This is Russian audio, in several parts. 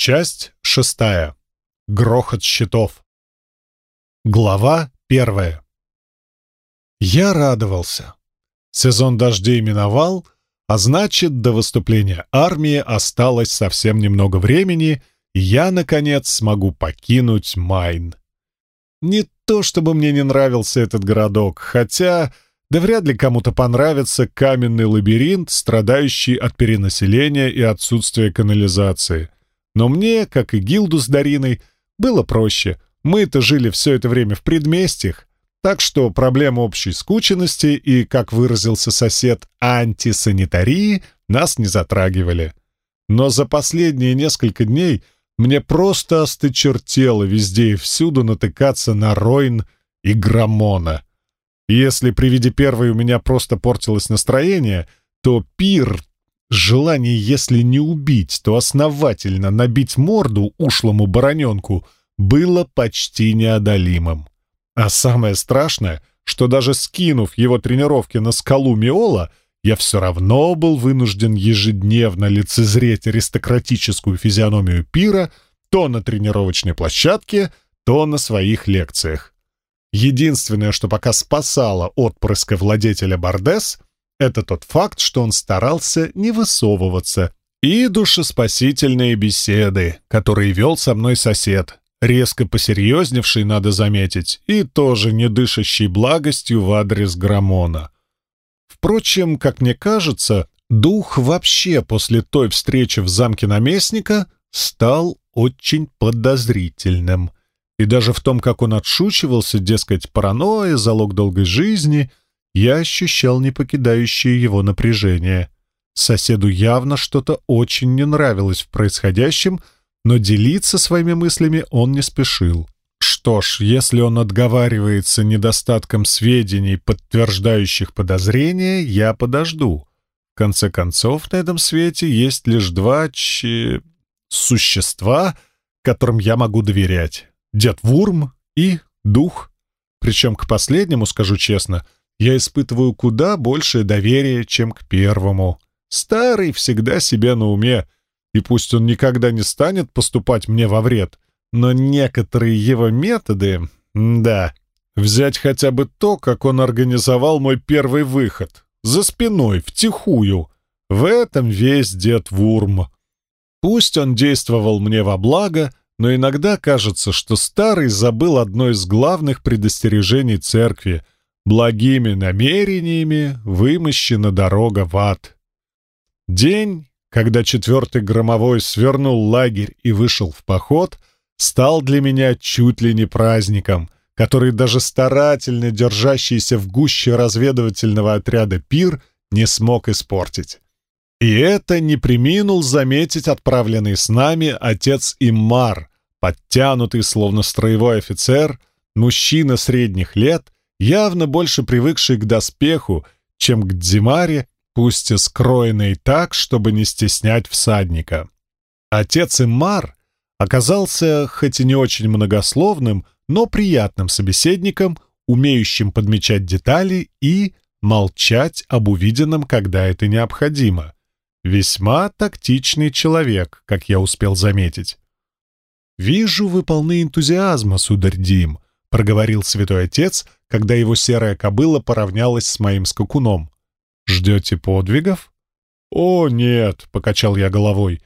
Часть шестая. Грохот щитов. Глава первая. Я радовался. Сезон дождей миновал, а значит, до выступления армии осталось совсем немного времени, и я, наконец, смогу покинуть Майн. Не то, чтобы мне не нравился этот городок, хотя... Да вряд ли кому-то понравится каменный лабиринт, страдающий от перенаселения и отсутствия канализации. Но мне, как и Гилду с Дариной, было проще. Мы-то жили все это время в предместьях, так что проблема общей скученности и, как выразился сосед, антисанитарии нас не затрагивали. Но за последние несколько дней мне просто осточертело везде и всюду натыкаться на Ройн и Грамона. Если при виде первой у меня просто портилось настроение, то пир Желание, если не убить, то основательно набить морду ушлому бароненку было почти неодолимым. А самое страшное, что даже скинув его тренировки на скалу Миола, я все равно был вынужден ежедневно лицезреть аристократическую физиономию пира то на тренировочной площадке, то на своих лекциях. Единственное, что пока спасало отпрыска владетеля Бардес, это тот факт, что он старался не высовываться, и душеспасительные беседы, которые вел со мной сосед, резко посерьезневший, надо заметить, и тоже не дышащий благостью в адрес Грамона. Впрочем, как мне кажется, дух вообще после той встречи в замке наместника стал очень подозрительным. И даже в том, как он отшучивался, дескать, паранойя, залог долгой жизни — я ощущал непокидающее его напряжение. Соседу явно что-то очень не нравилось в происходящем, но делиться своими мыслями он не спешил. Что ж, если он отговаривается недостатком сведений, подтверждающих подозрения, я подожду. В конце концов, на этом свете есть лишь два ч... существа, которым я могу доверять. Дед Вурм и Дух. Причем к последнему, скажу честно, — я испытываю куда большее доверие, чем к первому. Старый всегда себе на уме, и пусть он никогда не станет поступать мне во вред, но некоторые его методы... Да, взять хотя бы то, как он организовал мой первый выход. За спиной, втихую. В этом весь дед Вурм. Пусть он действовал мне во благо, но иногда кажется, что старый забыл одно из главных предостережений церкви — благими намерениями вымощена дорога в ад. День, когда четвертый громовой свернул лагерь и вышел в поход, стал для меня чуть ли не праздником, который даже старательно держащийся в гуще разведывательного отряда пир не смог испортить. И это не приминул заметить отправленный с нами отец Иммар, подтянутый, словно строевой офицер, мужчина средних лет — явно больше привыкший к доспеху, чем к Дзимаре, пусть и скроенной так, чтобы не стеснять всадника. Отец Иммар оказался хоть и не очень многословным, но приятным собеседником, умеющим подмечать детали и молчать об увиденном, когда это необходимо. Весьма тактичный человек, как я успел заметить. «Вижу, вы полны энтузиазма, сударь Дим», — проговорил святой отец, когда его серая кобыла поравнялась с моим скакуном. «Ждете подвигов?» «О, нет», — покачал я головой.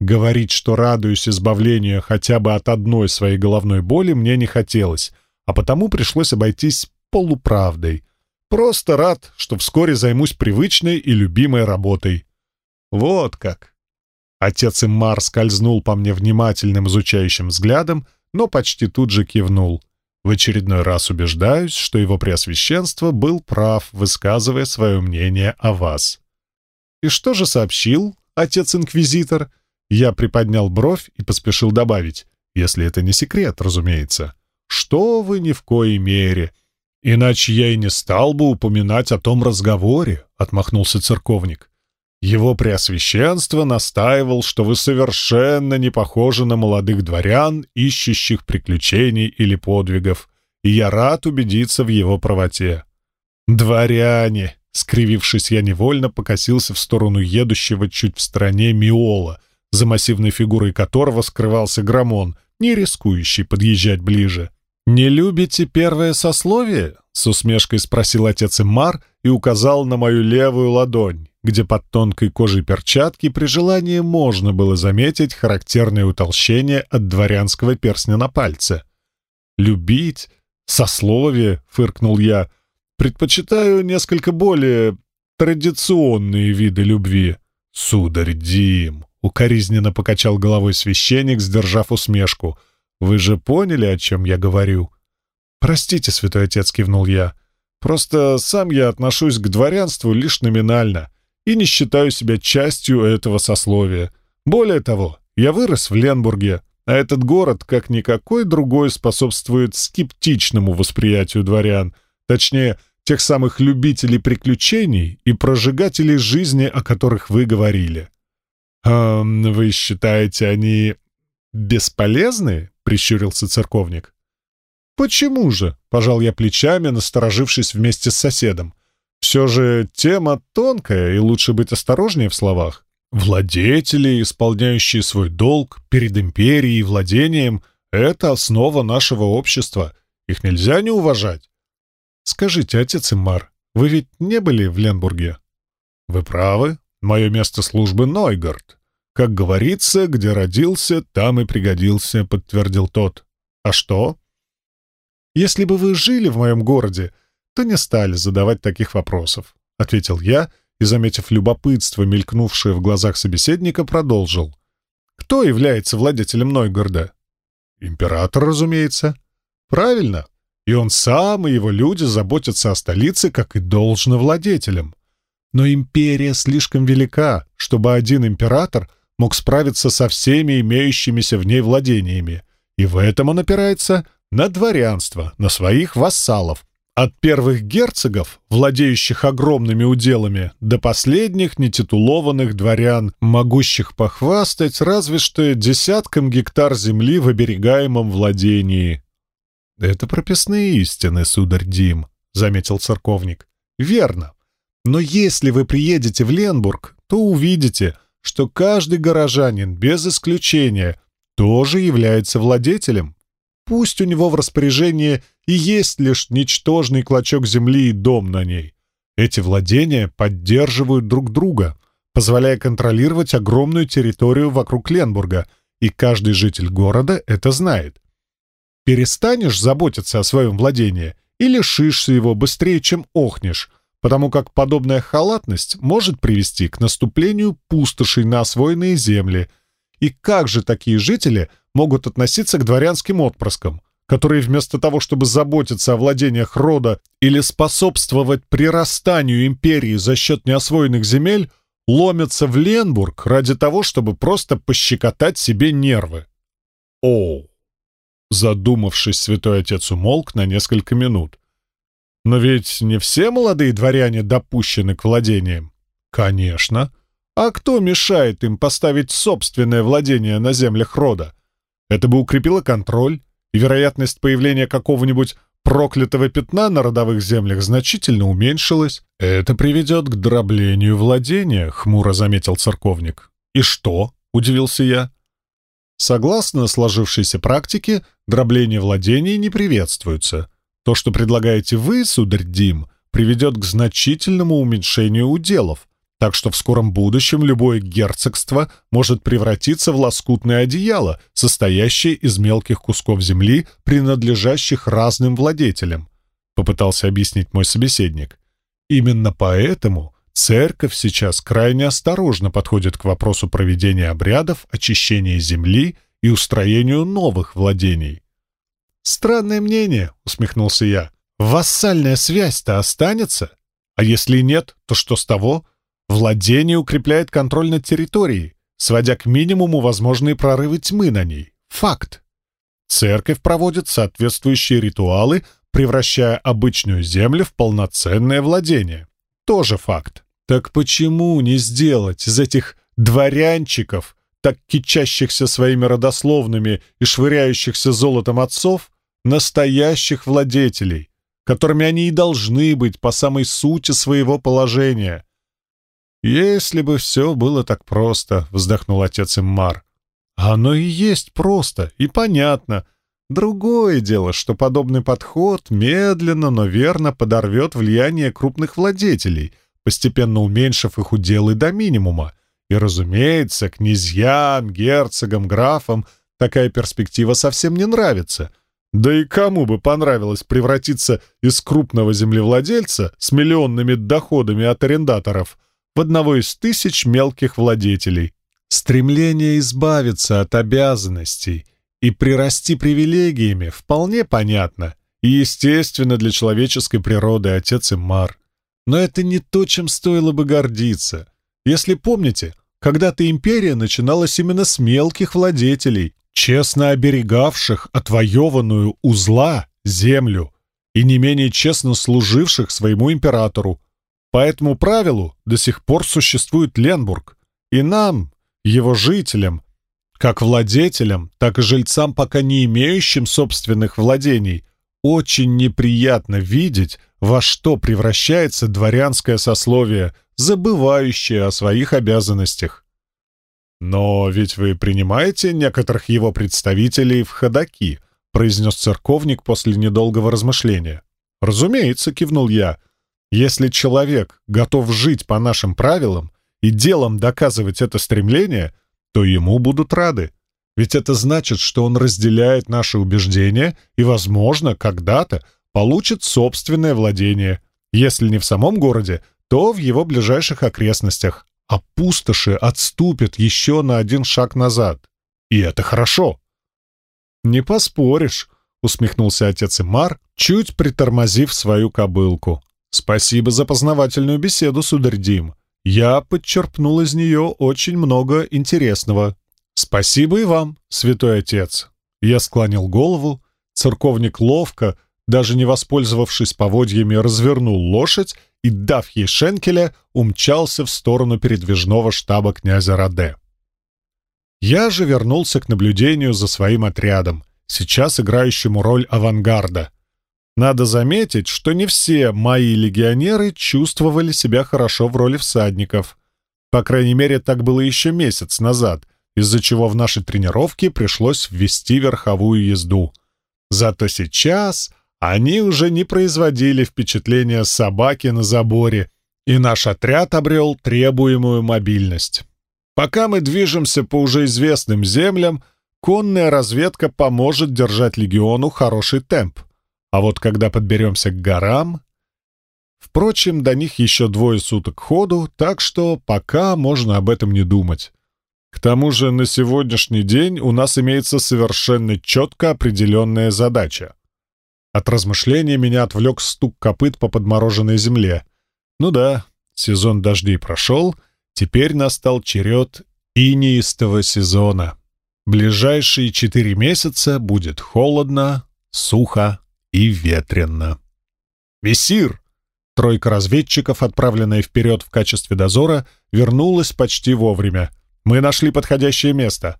Говорить, что радуюсь избавлению хотя бы от одной своей головной боли, мне не хотелось, а потому пришлось обойтись полуправдой. Просто рад, что вскоре займусь привычной и любимой работой. Вот как. Отец Иммар скользнул по мне внимательным изучающим взглядом, но почти тут же кивнул. В очередной раз убеждаюсь, что его преосвященство был прав, высказывая свое мнение о вас. И что же сообщил отец-инквизитор? Я приподнял бровь и поспешил добавить, если это не секрет, разумеется. Что вы ни в коей мере. Иначе я и не стал бы упоминать о том разговоре, отмахнулся церковник. Его преосвященство настаивал, что вы совершенно не похожи на молодых дворян, ищущих приключений или подвигов, и я рад убедиться в его правоте. «Дворяне!» — скривившись, я невольно покосился в сторону едущего чуть в стороне Миола, за массивной фигурой которого скрывался Грамон, не рискующий подъезжать ближе. «Не любите первое сословие?» — с усмешкой спросил отец Имар и указал на мою левую ладонь, где под тонкой кожей перчатки при желании можно было заметить характерное утолщение от дворянского перстня на пальце. «Любить? Сословие?» — фыркнул я. «Предпочитаю несколько более традиционные виды любви». «Сударь Дим!» — укоризненно покачал головой священник, сдержав усмешку — вы же поняли, о чем я говорю?» «Простите, святой отец», — кивнул я. «Просто сам я отношусь к дворянству лишь номинально и не считаю себя частью этого сословия. Более того, я вырос в Ленбурге, а этот город, как никакой другой, способствует скептичному восприятию дворян, точнее, тех самых любителей приключений и прожигателей жизни, о которых вы говорили. «Эм, вы считаете, они бесполезны?» прищурился церковник. «Почему же?» — пожал я плечами, насторожившись вместе с соседом. «Все же тема тонкая, и лучше быть осторожнее в словах. Владетели, исполняющие свой долг перед империей и владением — это основа нашего общества. Их нельзя не уважать. Скажите, отец Иммар, вы ведь не были в Ленбурге?» «Вы правы. Мое место службы — Нойгард. «Как говорится, где родился, там и пригодился», — подтвердил тот. «А что?» «Если бы вы жили в моем городе, то не стали задавать таких вопросов», — ответил я и, заметив любопытство, мелькнувшее в глазах собеседника, продолжил. «Кто является владетелем Нойгорода?» «Император, разумеется». «Правильно. И он сам и его люди заботятся о столице, как и должно владетелям. Но империя слишком велика, чтобы один император мог справиться со всеми имеющимися в ней владениями, и в этом он опирается на дворянство, на своих вассалов, от первых герцогов, владеющих огромными уделами, до последних нетитулованных дворян, могущих похвастать разве что десятком гектар земли в оберегаемом владении. «Это прописные истины, сударь Дим», — заметил церковник. «Верно. Но если вы приедете в Ленбург, то увидите — что каждый горожанин, без исключения, тоже является владетелем. Пусть у него в распоряжении и есть лишь ничтожный клочок земли и дом на ней. Эти владения поддерживают друг друга, позволяя контролировать огромную территорию вокруг Ленбурга, и каждый житель города это знает. Перестанешь заботиться о своем владении и лишишься его быстрее, чем охнешь, потому как подобная халатность может привести к наступлению пустошей на освоенные земли. И как же такие жители могут относиться к дворянским отпрыскам, которые вместо того, чтобы заботиться о владениях рода или способствовать прирастанию империи за счет неосвоенных земель, ломятся в Ленбург ради того, чтобы просто пощекотать себе нервы? О! Задумавшись, святой отец умолк на несколько минут — но ведь не все молодые дворяне допущены к владениям. Конечно. А кто мешает им поставить собственное владение на землях рода? Это бы укрепило контроль, и вероятность появления какого-нибудь проклятого пятна на родовых землях значительно уменьшилась. Это приведет к дроблению владения, хмуро заметил церковник. И что? Удивился я. Согласно сложившейся практике, дробление владений не приветствуется. То, что предлагаете вы, сударь Дим, приведет к значительному уменьшению уделов, так что в скором будущем любое герцогство может превратиться в лоскутное одеяло, состоящее из мелких кусков земли, принадлежащих разным владетелям, попытался объяснить мой собеседник. Именно поэтому церковь сейчас крайне осторожно подходит к вопросу проведения обрядов очищения земли и устроению новых владений. «Странное мнение», — усмехнулся я. «Вассальная связь-то останется? А если нет, то что с того? Владение укрепляет контроль над территорией, сводя к минимуму возможные прорывы тьмы на ней. Факт. Церковь проводит соответствующие ритуалы, превращая обычную землю в полноценное владение. Тоже факт. Так почему не сделать из этих дворянчиков, так кичащихся своими родословными и швыряющихся золотом отцов, настоящих владетелей, которыми они и должны быть по самой сути своего положения. «Если бы все было так просто», — вздохнул отец Иммар. «Оно и есть просто, и понятно. Другое дело, что подобный подход медленно, но верно подорвет влияние крупных владетелей, постепенно уменьшив их уделы до минимума. И, разумеется, князьям, герцогам, графам такая перспектива совсем не нравится. Да и кому бы понравилось превратиться из крупного землевладельца с миллионными доходами от арендаторов в одного из тысяч мелких владетелей? Стремление избавиться от обязанностей и прирасти привилегиями вполне понятно и естественно для человеческой природы отец и Мар. Но это не то, чем стоило бы гордиться. Если помните, когда-то империя начиналась именно с мелких владетелей, честно оберегавших отвоеванную узла землю и не менее честно служивших своему императору. По этому правилу до сих пор существует Ленбург, и нам, его жителям, как владетелям, так и жильцам, пока не имеющим собственных владений, очень неприятно видеть, во что превращается дворянское сословие, забывающее о своих обязанностях. «Но ведь вы принимаете некоторых его представителей в ходаки», произнес церковник после недолгого размышления. «Разумеется», — кивнул я. «Если человек готов жить по нашим правилам и делом доказывать это стремление, то ему будут рады. Ведь это значит, что он разделяет наши убеждения и, возможно, когда-то получит собственное владение, если не в самом городе, то в его ближайших окрестностях, а пустоши отступят еще на один шаг назад. И это хорошо. «Не поспоришь», — усмехнулся отец Имар, чуть притормозив свою кобылку. «Спасибо за познавательную беседу, сударь Дим. Я подчерпнул из нее очень много интересного. Спасибо и вам, святой отец». Я склонил голову. Церковник ловко, даже не воспользовавшись поводьями, развернул лошадь и, дав ей шенкеля, умчался в сторону передвижного штаба князя Раде. Я же вернулся к наблюдению за своим отрядом, сейчас играющему роль авангарда. Надо заметить, что не все мои легионеры чувствовали себя хорошо в роли всадников. По крайней мере, так было еще месяц назад, из-за чего в нашей тренировке пришлось ввести верховую езду. Зато сейчас они уже не производили впечатления собаки на заборе, и наш отряд обрел требуемую мобильность. Пока мы движемся по уже известным землям, конная разведка поможет держать легиону хороший темп. А вот когда подберемся к горам... Впрочем, до них еще двое суток ходу, так что пока можно об этом не думать. К тому же на сегодняшний день у нас имеется совершенно четко определенная задача — от размышления меня отвлек стук копыт по подмороженной земле. Ну да, сезон дождей прошел, теперь настал черед инеистого сезона. Ближайшие четыре месяца будет холодно, сухо и ветрено. «Мессир!» Тройка разведчиков, отправленная вперед в качестве дозора, вернулась почти вовремя. «Мы нашли подходящее место.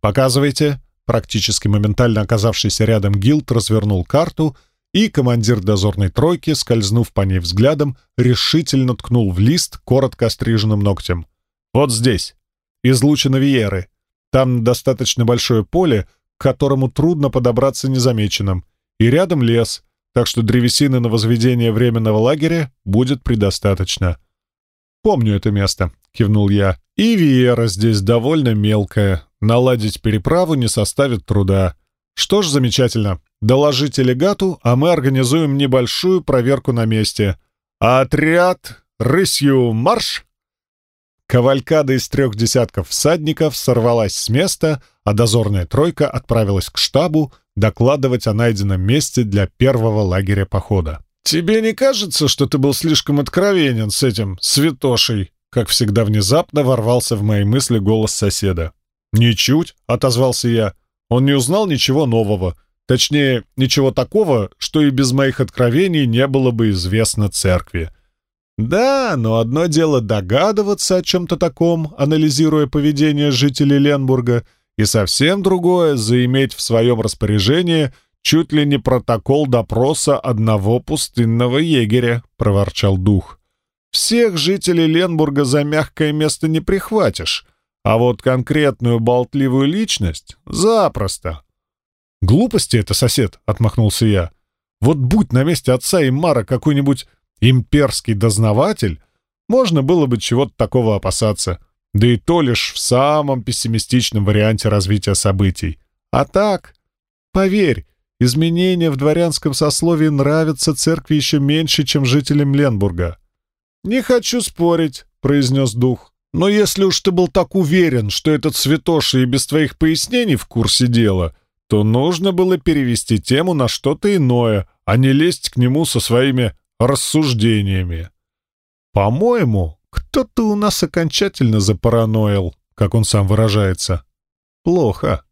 Показывайте!» Практически моментально оказавшийся рядом Гилд развернул карту, и командир дозорной тройки, скользнув по ней взглядом, решительно ткнул в лист коротко остриженным ногтем. «Вот здесь. Излучено Виеры. Там достаточно большое поле, к которому трудно подобраться незамеченным, и рядом лес, так что древесины на возведение временного лагеря будет предостаточно». «Помню это место», — кивнул я. «И Виера здесь довольно мелкая, Наладить переправу не составит труда. Что ж, замечательно. Доложите легату, а мы организуем небольшую проверку на месте. Отряд! Рысью марш! Кавалькада из трех десятков всадников сорвалась с места, а дозорная тройка отправилась к штабу докладывать о найденном месте для первого лагеря похода. «Тебе не кажется, что ты был слишком откровенен с этим святошей?» Как всегда внезапно ворвался в мои мысли голос соседа. «Ничуть», — отозвался я. «Он не узнал ничего нового. Точнее, ничего такого, что и без моих откровений не было бы известно церкви». «Да, но одно дело догадываться о чем-то таком, анализируя поведение жителей Ленбурга, и совсем другое — заиметь в своем распоряжении чуть ли не протокол допроса одного пустынного егеря», — проворчал дух. Всех жителей Ленбурга за мягкое место не прихватишь, а вот конкретную болтливую личность — запросто. «Глупости это, сосед», — отмахнулся я. «Вот будь на месте отца и Мара какой-нибудь имперский дознаватель, можно было бы чего-то такого опасаться. Да и то лишь в самом пессимистичном варианте развития событий. А так, поверь, изменения в дворянском сословии нравятся церкви еще меньше, чем жителям Ленбурга. «Не хочу спорить», — произнес дух. «Но если уж ты был так уверен, что этот святоша и без твоих пояснений в курсе дела, то нужно было перевести тему на что-то иное, а не лезть к нему со своими рассуждениями. По-моему, кто-то у нас окончательно запараноил, как он сам выражается. Плохо.